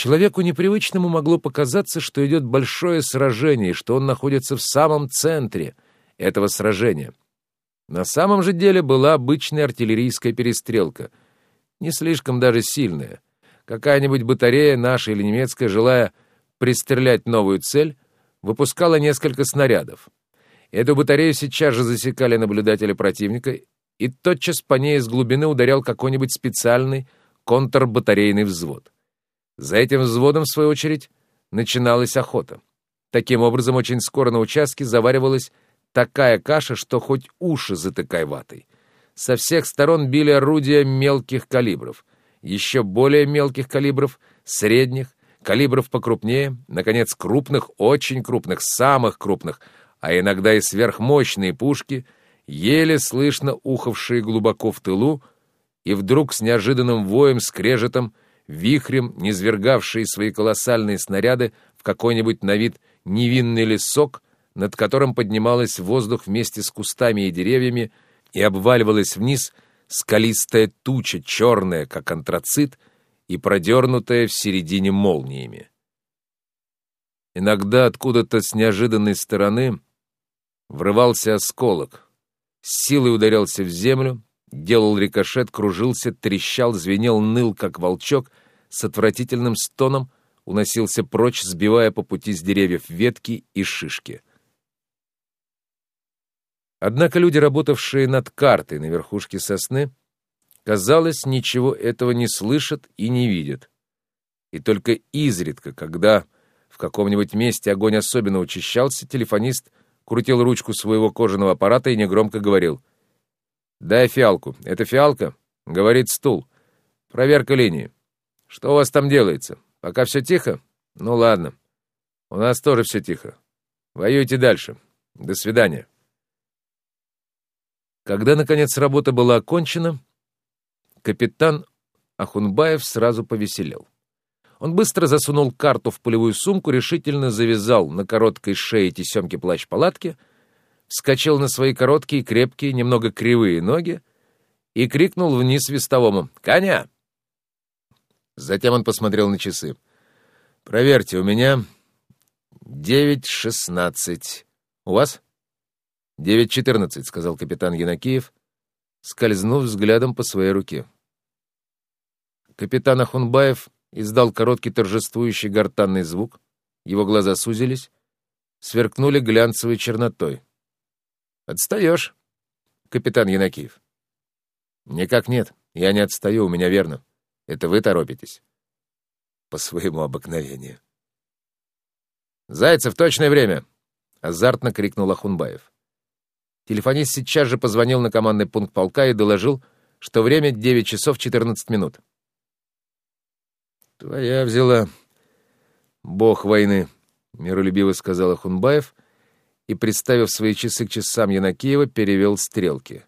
Человеку непривычному могло показаться, что идет большое сражение, что он находится в самом центре этого сражения. На самом же деле была обычная артиллерийская перестрелка, не слишком даже сильная. Какая-нибудь батарея, наша или немецкая, желая пристрелять новую цель, выпускала несколько снарядов. Эту батарею сейчас же засекали наблюдатели противника, и тотчас по ней из глубины ударял какой-нибудь специальный контрбатарейный взвод. За этим взводом, в свою очередь, начиналась охота. Таким образом, очень скоро на участке заваривалась такая каша, что хоть уши затыкай ватой. Со всех сторон били орудия мелких калибров, еще более мелких калибров, средних, калибров покрупнее, наконец, крупных, очень крупных, самых крупных, а иногда и сверхмощные пушки, еле слышно ухавшие глубоко в тылу, и вдруг с неожиданным воем, скрежетом, вихрем, низвергавшие свои колоссальные снаряды в какой-нибудь на вид невинный лесок, над которым поднималась воздух вместе с кустами и деревьями и обваливалась вниз скалистая туча, черная, как антрацит, и продернутая в середине молниями. Иногда откуда-то с неожиданной стороны врывался осколок, с силой ударялся в землю, делал рикошет, кружился, трещал, звенел, ныл, как волчок, с отвратительным стоном уносился прочь, сбивая по пути с деревьев ветки и шишки. Однако люди, работавшие над картой на верхушке сосны, казалось, ничего этого не слышат и не видят. И только изредка, когда в каком-нибудь месте огонь особенно учащался, телефонист крутил ручку своего кожаного аппарата и негромко говорил. «Дай фиалку. Это фиалка?» — говорит стул. «Проверка линии. Что у вас там делается? Пока все тихо? Ну ладно. У нас тоже все тихо. Воюйте дальше. До свидания». Когда, наконец, работа была окончена, капитан Ахунбаев сразу повеселел. Он быстро засунул карту в полевую сумку, решительно завязал на короткой шее тесемки плащ-палатки, вскочил на свои короткие, крепкие, немного кривые ноги и крикнул вниз вестовому «Коня!». Затем он посмотрел на часы. «Проверьте, у меня девять шестнадцать. У вас?» «Девять четырнадцать», — сказал капитан Янакиев, скользнув взглядом по своей руке. Капитан Ахунбаев издал короткий торжествующий гортанный звук, его глаза сузились, сверкнули глянцевой чернотой. «Отстаешь, капитан Янакиев». «Никак нет, я не отстаю, у меня верно. Это вы торопитесь». «По своему обыкновению». «Зайцев, точное время!» — азартно крикнул Ахунбаев. Телефонист сейчас же позвонил на командный пункт полка и доложил, что время 9 часов 14 минут. «Твоя взяла, бог войны», — миролюбиво сказал Ахунбаев и, представив свои часы к часам Янакиева, перевел стрелки.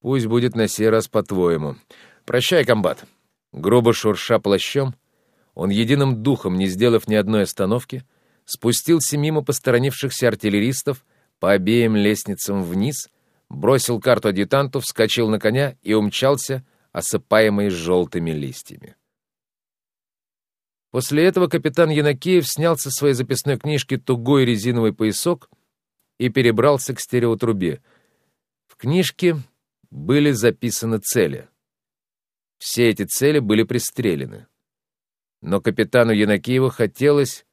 «Пусть будет на сей раз по-твоему. Прощай, комбат». Грубо шурша плащом, он единым духом, не сделав ни одной остановки, спустился мимо посторонившихся артиллеристов по обеим лестницам вниз, бросил карту адъютанту, вскочил на коня и умчался, осыпаемый желтыми листьями. После этого капитан Янакиев снял со своей записной книжки тугой резиновый поясок и перебрался к стереотрубе. В книжке были записаны цели. Все эти цели были пристрелены. Но капитану Янакиеву хотелось,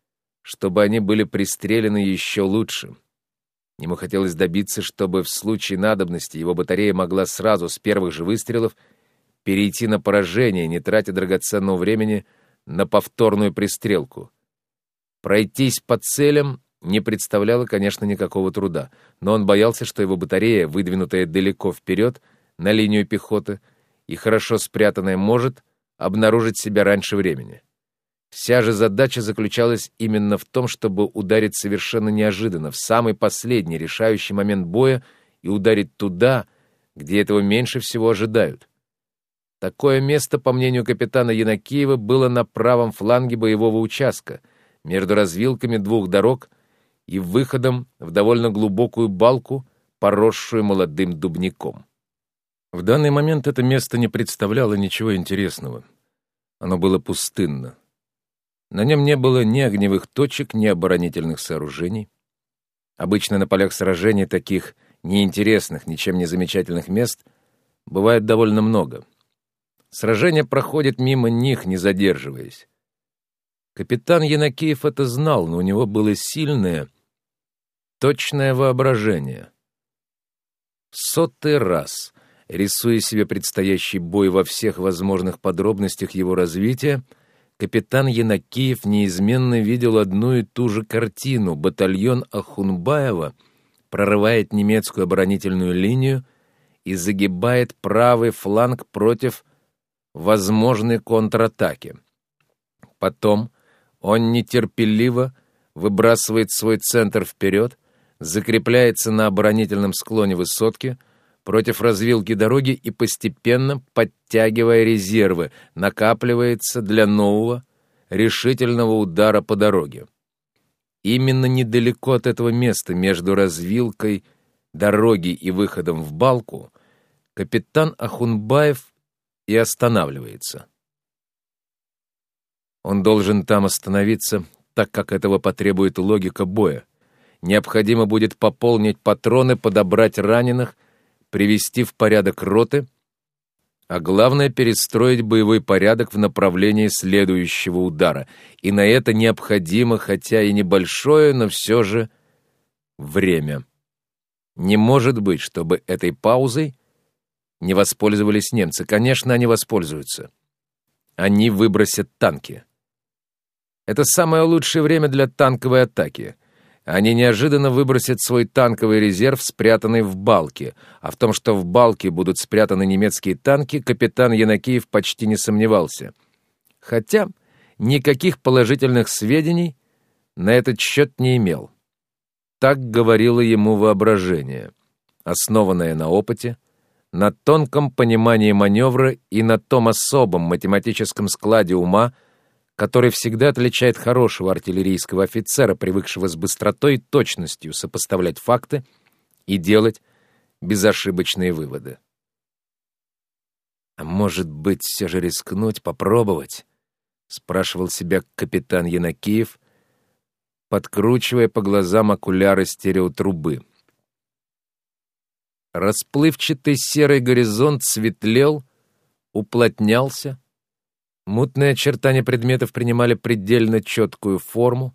чтобы они были пристрелены еще лучше. Ему хотелось добиться, чтобы в случае надобности его батарея могла сразу с первых же выстрелов перейти на поражение, не тратя драгоценного времени на повторную пристрелку. Пройтись по целям не представляло, конечно, никакого труда, но он боялся, что его батарея, выдвинутая далеко вперед на линию пехоты и хорошо спрятанная, может обнаружить себя раньше времени. Вся же задача заключалась именно в том, чтобы ударить совершенно неожиданно, в самый последний решающий момент боя и ударить туда, где этого меньше всего ожидают. Такое место, по мнению капитана Янакиева, было на правом фланге боевого участка, между развилками двух дорог и выходом в довольно глубокую балку, поросшую молодым дубняком. В данный момент это место не представляло ничего интересного. Оно было пустынно. На нем не было ни огневых точек, ни оборонительных сооружений. Обычно на полях сражений таких неинтересных, ничем не замечательных мест бывает довольно много. Сражение проходит мимо них, не задерживаясь. Капитан Янакиев это знал, но у него было сильное, точное воображение. Сотый раз, рисуя себе предстоящий бой во всех возможных подробностях его развития, капитан Янакиев неизменно видел одну и ту же картину. Батальон Ахунбаева прорывает немецкую оборонительную линию и загибает правый фланг против возможной контратаки. Потом он нетерпеливо выбрасывает свой центр вперед, закрепляется на оборонительном склоне высотки против развилки дороги и постепенно, подтягивая резервы, накапливается для нового решительного удара по дороге. Именно недалеко от этого места, между развилкой дороги и выходом в балку, капитан Ахунбаев и останавливается. Он должен там остановиться, так как этого потребует логика боя. Необходимо будет пополнить патроны, подобрать раненых, привести в порядок роты, а главное — перестроить боевой порядок в направлении следующего удара. И на это необходимо, хотя и небольшое, но все же время. Не может быть, чтобы этой паузой не воспользовались немцы. Конечно, они воспользуются. Они выбросят танки. Это самое лучшее время для танковой атаки — они неожиданно выбросят свой танковый резерв, спрятанный в балке, а в том, что в балке будут спрятаны немецкие танки, капитан Янакиев почти не сомневался. Хотя никаких положительных сведений на этот счет не имел. Так говорило ему воображение, основанное на опыте, на тонком понимании маневра и на том особом математическом складе ума, который всегда отличает хорошего артиллерийского офицера, привыкшего с быстротой и точностью сопоставлять факты и делать безошибочные выводы. «А может быть, все же рискнуть, попробовать?» — спрашивал себя капитан Янакиев, подкручивая по глазам окуляры стереотрубы. Расплывчатый серый горизонт светлел, уплотнялся, Мутные очертания предметов принимали предельно четкую форму,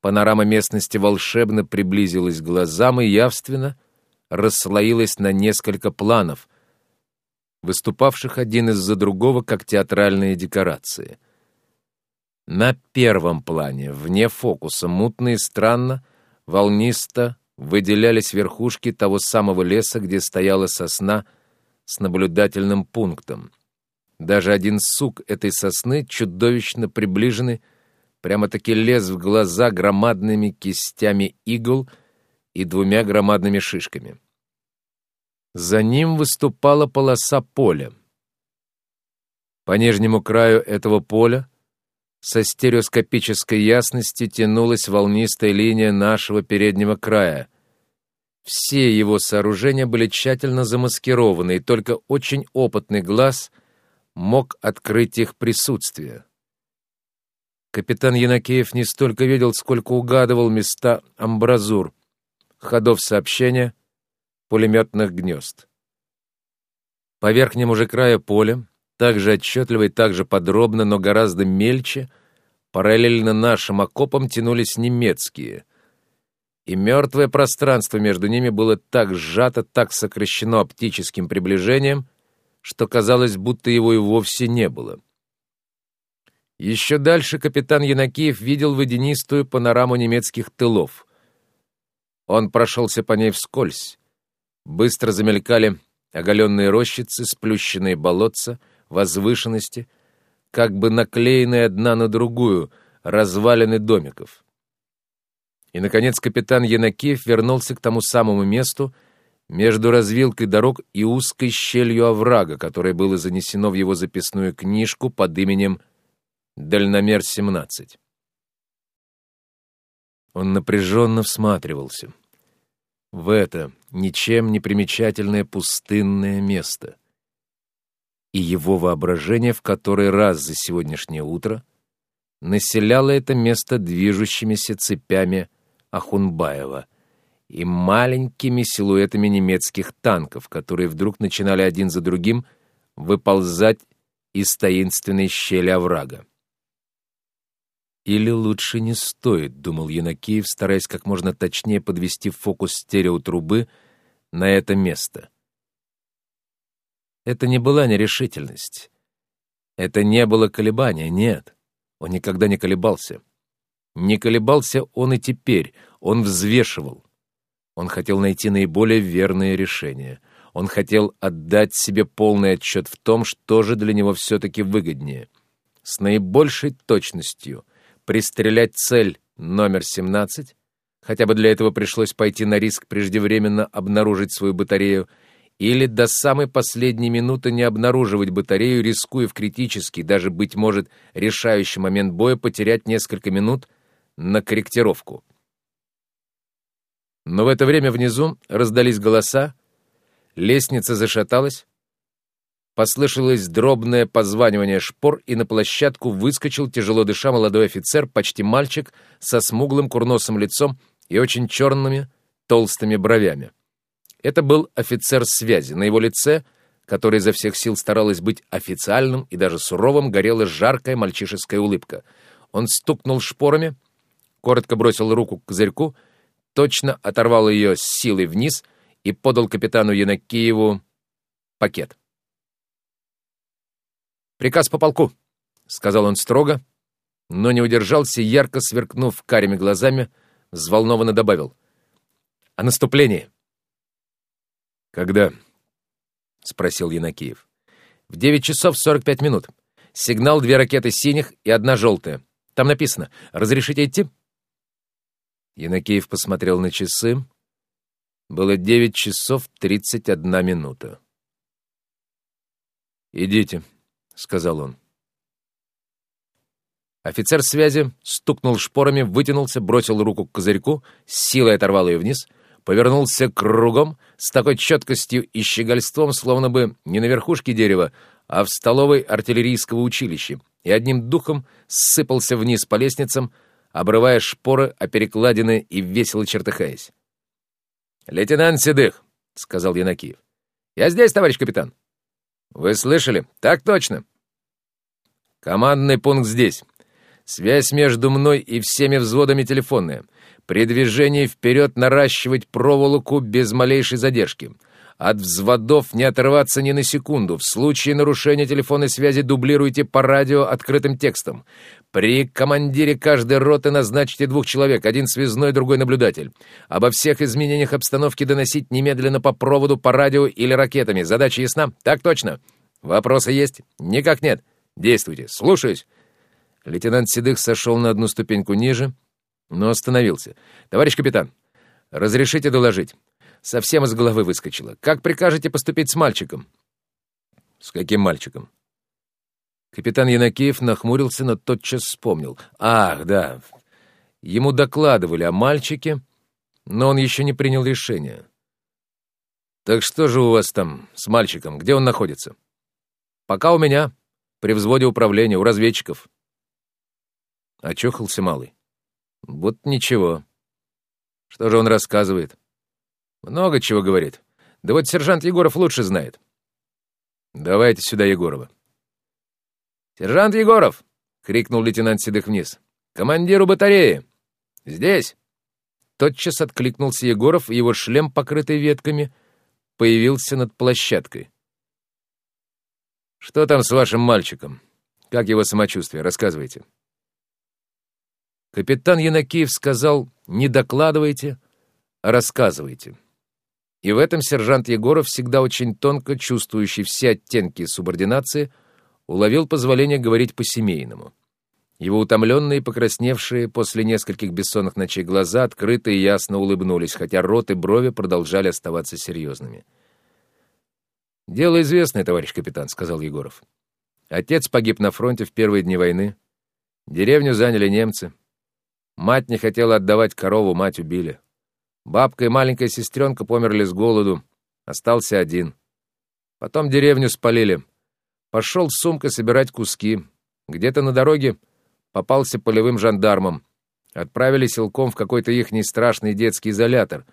панорама местности волшебно приблизилась к глазам и явственно расслоилась на несколько планов, выступавших один из-за другого, как театральные декорации. На первом плане, вне фокуса, мутно и странно, волнисто выделялись верхушки того самого леса, где стояла сосна с наблюдательным пунктом — даже один сук этой сосны, чудовищно приближенный, прямо-таки лез в глаза громадными кистями игл и двумя громадными шишками. За ним выступала полоса поля. По нижнему краю этого поля со стереоскопической ясностью тянулась волнистая линия нашего переднего края. Все его сооружения были тщательно замаскированы, и только очень опытный глаз — мог открыть их присутствие. Капитан Янакеев не столько видел, сколько угадывал места амбразур, ходов сообщения, пулеметных гнезд. По верхнему же краю поля, так же отчетливо и так же подробно, но гораздо мельче, параллельно нашим окопам тянулись немецкие, и мертвое пространство между ними было так сжато, так сокращено оптическим приближением — что казалось, будто его и вовсе не было. Еще дальше капитан Янакиев видел водянистую панораму немецких тылов. Он прошелся по ней вскользь. Быстро замелькали оголенные рощицы, сплющенные болотца, возвышенности, как бы наклеенные одна на другую, развалины домиков. И, наконец, капитан Янакиев вернулся к тому самому месту, между развилкой дорог и узкой щелью оврага, которое было занесено в его записную книжку под именем «Дальномер-17». Он напряженно всматривался в это ничем не примечательное пустынное место. И его воображение в который раз за сегодняшнее утро населяло это место движущимися цепями Ахунбаева и маленькими силуэтами немецких танков, которые вдруг начинали один за другим выползать из таинственной щели оврага. «Или лучше не стоит», — думал Янакиев, стараясь как можно точнее подвести фокус стереотрубы на это место. Это не была нерешительность. Это не было колебания, нет. Он никогда не колебался. Не колебался он и теперь, он взвешивал. Он хотел найти наиболее верное решение. Он хотел отдать себе полный отчет в том, что же для него все-таки выгоднее. С наибольшей точностью — пристрелять цель номер 17, хотя бы для этого пришлось пойти на риск преждевременно обнаружить свою батарею, или до самой последней минуты не обнаруживать батарею, рискуя в критический, даже, быть может, решающий момент боя потерять несколько минут на корректировку. Но в это время внизу раздались голоса, лестница зашаталась, Послышалось дробное позванивание шпор, и на площадку выскочил, тяжело дыша, молодой офицер, почти мальчик, со смуглым курносым лицом и очень черными, толстыми бровями. Это был офицер связи. На его лице, который изо всех сил старалась быть официальным и даже суровым, горела жаркая мальчишеская улыбка. Он стукнул шпорами, коротко бросил руку к козырьку, точно оторвал ее с силой вниз и подал капитану Янакиеву пакет. «Приказ по полку», — сказал он строго, но не удержался, ярко сверкнув карими глазами, взволнованно добавил. «О наступлении». «Когда?» — спросил Янакиев. «В девять часов сорок пять минут. Сигнал две ракеты синих и одна желтая. Там написано «Разрешите идти?» Янакиев посмотрел на часы. Было девять часов тридцать одна минута. «Идите», — сказал он. Офицер связи стукнул шпорами, вытянулся, бросил руку к козырьку, с силой оторвал ее вниз, повернулся кругом с такой четкостью и щегольством, словно бы не на верхушке дерева, а в столовой артиллерийского училища, и одним духом сыпался вниз по лестницам, обрывая шпоры о перекладины и весело чертыхаясь. «Лейтенант Седых», — сказал Янакиев. «Я здесь, товарищ капитан». «Вы слышали? Так точно!» «Командный пункт здесь. Связь между мной и всеми взводами телефонная. При движении вперед наращивать проволоку без малейшей задержки. От взводов не отрываться ни на секунду. В случае нарушения телефонной связи дублируйте по радио открытым текстом. При командире каждой роты назначьте двух человек, один связной, другой наблюдатель. Обо всех изменениях обстановки доносить немедленно по проводу, по радио или ракетами. Задача ясна? Так точно. Вопросы есть? Никак нет. Действуйте. Слушаюсь. Лейтенант Седых сошел на одну ступеньку ниже, но остановился. «Товарищ капитан, разрешите доложить?» Совсем из головы выскочило. «Как прикажете поступить с мальчиком?» «С каким мальчиком?» Капитан Янакиев нахмурился, но тотчас вспомнил. «Ах, да. Ему докладывали о мальчике, но он еще не принял решение. Так что же у вас там с мальчиком? Где он находится?» «Пока у меня, при взводе управления, у разведчиков». Очухался малый. «Вот ничего. Что же он рассказывает?» Много чего говорит. Да вот сержант Егоров лучше знает. Давайте сюда Егорова. Сержант Егоров! крикнул лейтенант Седых вниз. Командиру батареи! Здесь! Тотчас откликнулся Егоров, и его шлем, покрытый ветками, появился над площадкой. «Что там с вашим мальчиком? Как его самочувствие? Рассказывайте». Капитан Янакиев сказал «Не докладывайте, а рассказывайте». И в этом сержант Егоров, всегда очень тонко чувствующий все оттенки субординации, уловил позволение говорить по-семейному. Его утомленные, покрасневшие после нескольких бессонных ночей глаза открыто и ясно улыбнулись, хотя рот и брови продолжали оставаться серьезными. «Дело известное, товарищ капитан», — сказал Егоров. «Отец погиб на фронте в первые дни войны. Деревню заняли немцы. Мать не хотела отдавать корову, мать убили. Бабка и маленькая сестренка померли с голоду. Остался один. Потом деревню спалили. Пошел с сумкой собирать куски. Где-то на дороге попался полевым жандармом. Отправили силком в какой-то ихний страшный детский изолятор.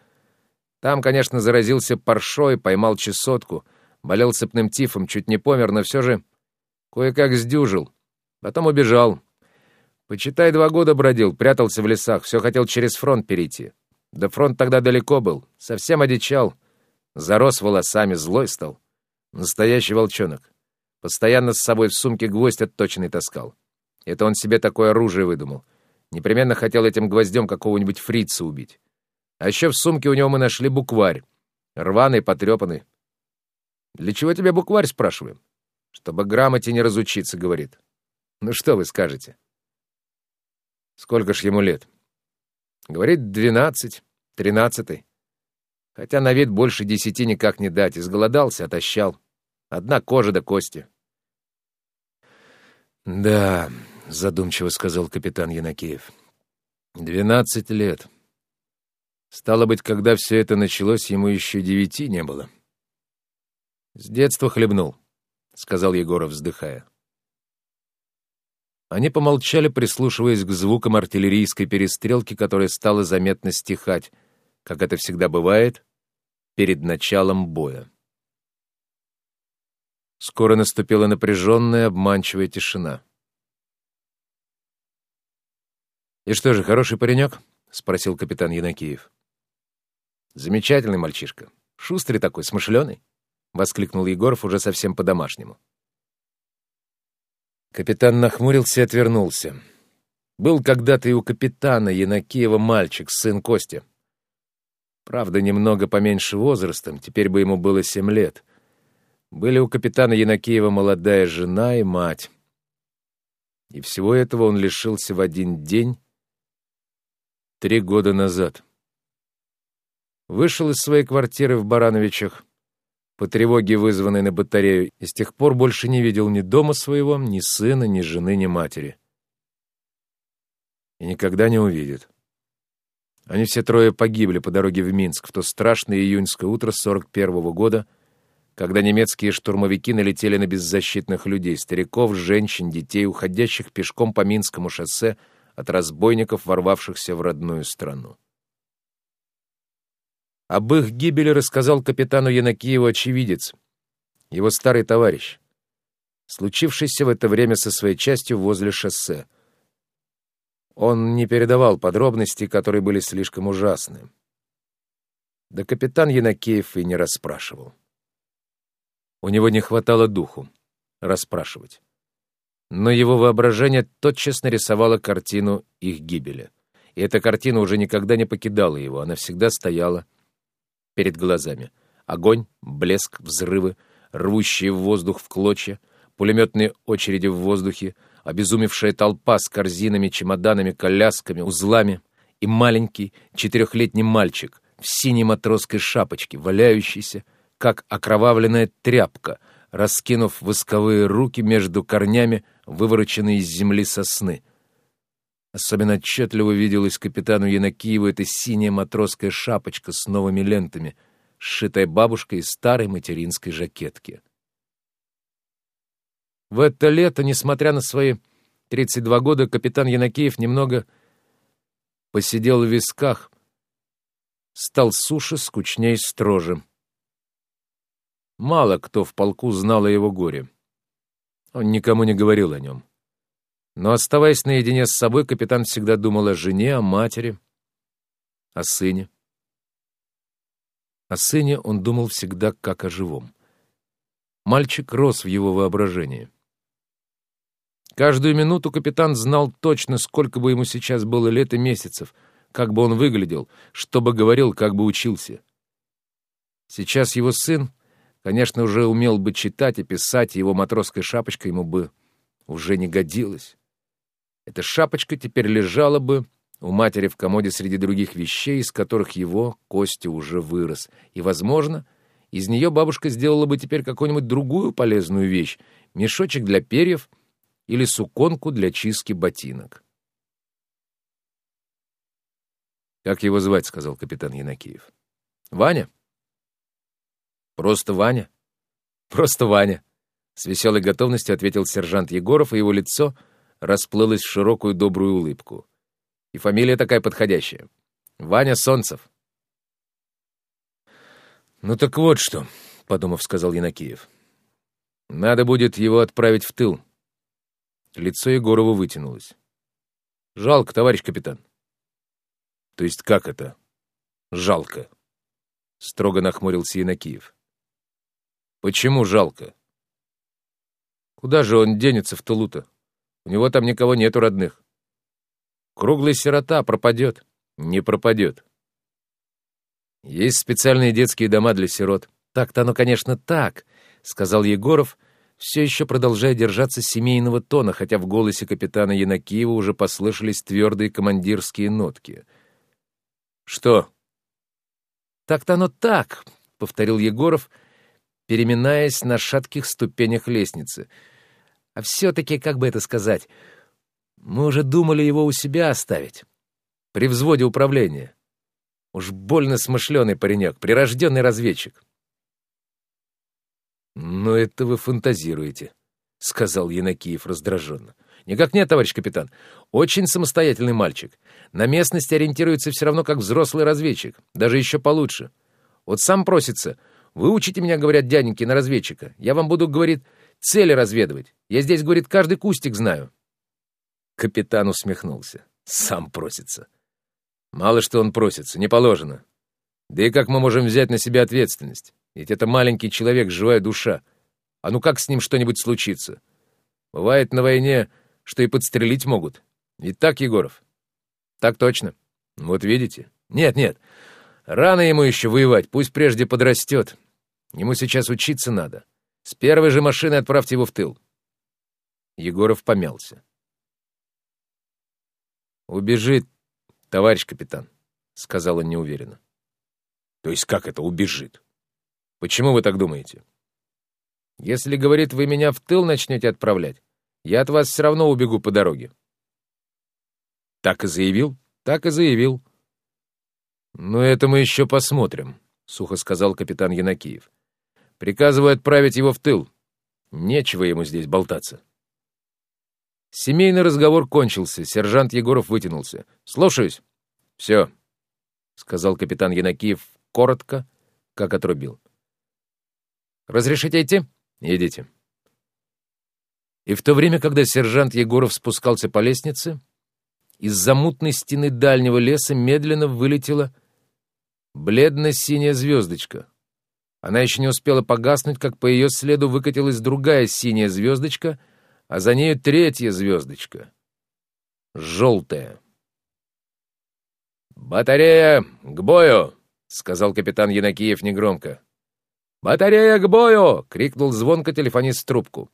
Там, конечно, заразился паршой, поймал чесотку, болел цепным тифом, чуть не помер, но все же кое-как сдюжил. Потом убежал. Почитай, два года бродил, прятался в лесах, все хотел через фронт перейти. Да фронт тогда далеко был, совсем одичал. Зарос волосами, злой стал. Настоящий волчонок. Постоянно с собой в сумке гвоздь отточенный таскал. Это он себе такое оружие выдумал. Непременно хотел этим гвоздем какого-нибудь фрица убить. А еще в сумке у него мы нашли букварь. Рваный, потрепанный. «Для чего тебе букварь?» — спрашиваем. «Чтобы грамоте не разучиться», — говорит. Ну что вы скажете? Сколько ж ему лет? Говорит, двенадцать, тринадцатый. Хотя на вид больше десяти никак не дать. Изголодался, отощал. Одна кожа до кости. «Да», — задумчиво сказал капитан Янакеев. «Двенадцать лет. Стало быть, когда все это началось, ему еще девяти не было». «С детства хлебнул», — сказал Егоров, вздыхая. Они помолчали, прислушиваясь к звукам артиллерийской перестрелки, которая стала заметно стихать, как это всегда бывает, перед началом боя. Скоро наступила напряженная, обманчивая тишина. «И что же, хороший паренек?» — спросил капитан Янакиев. «Замечательный мальчишка. Шустрый такой, смышленый», — воскликнул Егоров уже совсем по-домашнему. Капитан нахмурился и отвернулся. Был когда-то и у капитана Янакиева мальчик, сын Кости. Правда, немного поменьше возрастом, теперь бы ему было семь лет. Были у капитана Янакиева молодая жена и мать. И всего этого он лишился в один день три года назад. Вышел из своей квартиры в Барановичах по тревоге, вызванной на батарею, и с тех пор больше не видел ни дома своего, ни сына, ни жены, ни матери. И никогда не увидит. Они все трое погибли по дороге в Минск в то страшное июньское утро 41 -го года, когда немецкие штурмовики налетели на беззащитных людей, стариков, женщин, детей, уходящих пешком по Минскому шоссе от разбойников, ворвавшихся в родную страну. Об их гибели рассказал капитану Янакиеву очевидец, его старый товарищ, случившийся в это время со своей частью возле шоссе. Он не передавал подробностей, которые были слишком ужасны. Да капитан Янакеев и не расспрашивал. У него не хватало духу расспрашивать. Но его воображение тотчас нарисовало картину их гибели. И эта картина уже никогда не покидала его, она всегда стояла перед глазами. Огонь, блеск, взрывы, рвущие в воздух в клочья, пулеметные очереди в воздухе, обезумевшая толпа с корзинами, чемоданами, колясками, узлами и маленький четырехлетний мальчик в синей матросской шапочке, валяющийся, как окровавленная тряпка, раскинув восковые руки между корнями, вывороченные из земли сосны. Особенно отчетливо виделась капитану Янакиеву эта синяя матросская шапочка с новыми лентами, сшитая бабушкой из старой материнской жакетки. В это лето, несмотря на свои 32 года, капитан Янакиев немного посидел в висках, стал суше, скучней, строже. Мало кто в полку знал о его горе. Он никому не говорил о нем. Но, оставаясь наедине с собой, капитан всегда думал о жене, о матери, о сыне. О сыне он думал всегда как о живом. Мальчик рос в его воображении. Каждую минуту капитан знал точно, сколько бы ему сейчас было лет и месяцев, как бы он выглядел, что бы говорил, как бы учился. Сейчас его сын Конечно, уже умел бы читать и писать, и его матросская шапочка ему бы уже не годилась. Эта шапочка теперь лежала бы у матери в комоде среди других вещей, из которых его Костя уже вырос. И, возможно, из нее бабушка сделала бы теперь какую-нибудь другую полезную вещь — мешочек для перьев или суконку для чистки ботинок. «Как его звать?» — сказал капитан Янакиев. «Ваня?» «Просто Ваня?» «Просто Ваня», — с веселой готовностью ответил сержант Егоров, и его лицо расплылась в широкую добрую улыбку. И фамилия такая подходящая. Ваня Солнцев. «Ну так вот что», — подумав, сказал Янакиев. «Надо будет его отправить в тыл». Лицо Егорова вытянулось. «Жалко, товарищ капитан». «То есть как это? Жалко?» Строго нахмурился Янакиев. «Почему жалко?» «Куда же он денется в тылу-то? У него там никого нету родных. Круглый сирота пропадет. Не пропадет. Есть специальные детские дома для сирот. Так-то оно, конечно, так, сказал Егоров, все еще продолжая держаться семейного тона, хотя в голосе капитана Янакиева уже послышались твердые командирские нотки. Что? Так-то оно так, повторил Егоров, переминаясь на шатких ступенях лестницы. А все-таки, как бы это сказать, мы уже думали его у себя оставить. При взводе управления. Уж больно смышленый паренек, прирожденный разведчик. «Но это вы фантазируете», — сказал Янакиев раздраженно. «Никак нет, товарищ капитан. Очень самостоятельный мальчик. На местности ориентируется все равно как взрослый разведчик, даже еще получше. Вот сам просится. Выучите меня, говорят дяденьки, на разведчика. Я вам буду, говорит, цели разведывать. Я здесь, говорит, каждый кустик знаю. Капитан усмехнулся. Сам просится. Мало что он просится, не положено. Да и как мы можем взять на себя ответственность? Ведь это маленький человек, живая душа. А ну как с ним что-нибудь случится? Бывает на войне, что и подстрелить могут. Ведь так, Егоров? Так точно. Вот видите? Нет, нет. Рано ему еще воевать, пусть прежде подрастет. Ему сейчас учиться надо. С первой же машины отправьте его в тыл. Егоров помялся. «Убежит, товарищ капитан», — сказал он неуверенно. «То есть как это убежит? Почему вы так думаете?» «Если, — говорит, — вы меня в тыл начнете отправлять, я от вас все равно убегу по дороге». «Так и заявил?» «Так и заявил». «Ну, это мы еще посмотрим», — сухо сказал капитан Янакиев. «Приказываю отправить его в тыл. Нечего ему здесь болтаться». Семейный разговор кончился. Сержант Егоров вытянулся. «Слушаюсь». «Все», — сказал капитан Янакиев коротко, как отрубил. «Разрешите идти?» «Идите». И в то время, когда сержант Егоров спускался по лестнице, из-за мутной стены дальнего леса медленно вылетела бледно-синяя звездочка. Она еще не успела погаснуть, как по ее следу выкатилась другая синяя звездочка — а за нею третья звездочка. Желтая. «Батарея к бою!» — сказал капитан Янакиев негромко. «Батарея к бою!» — крикнул звонко телефонист трубку.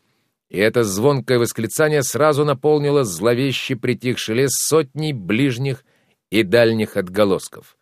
И это звонкое восклицание сразу наполнило зловеще притихший лес сотней ближних и дальних отголосков.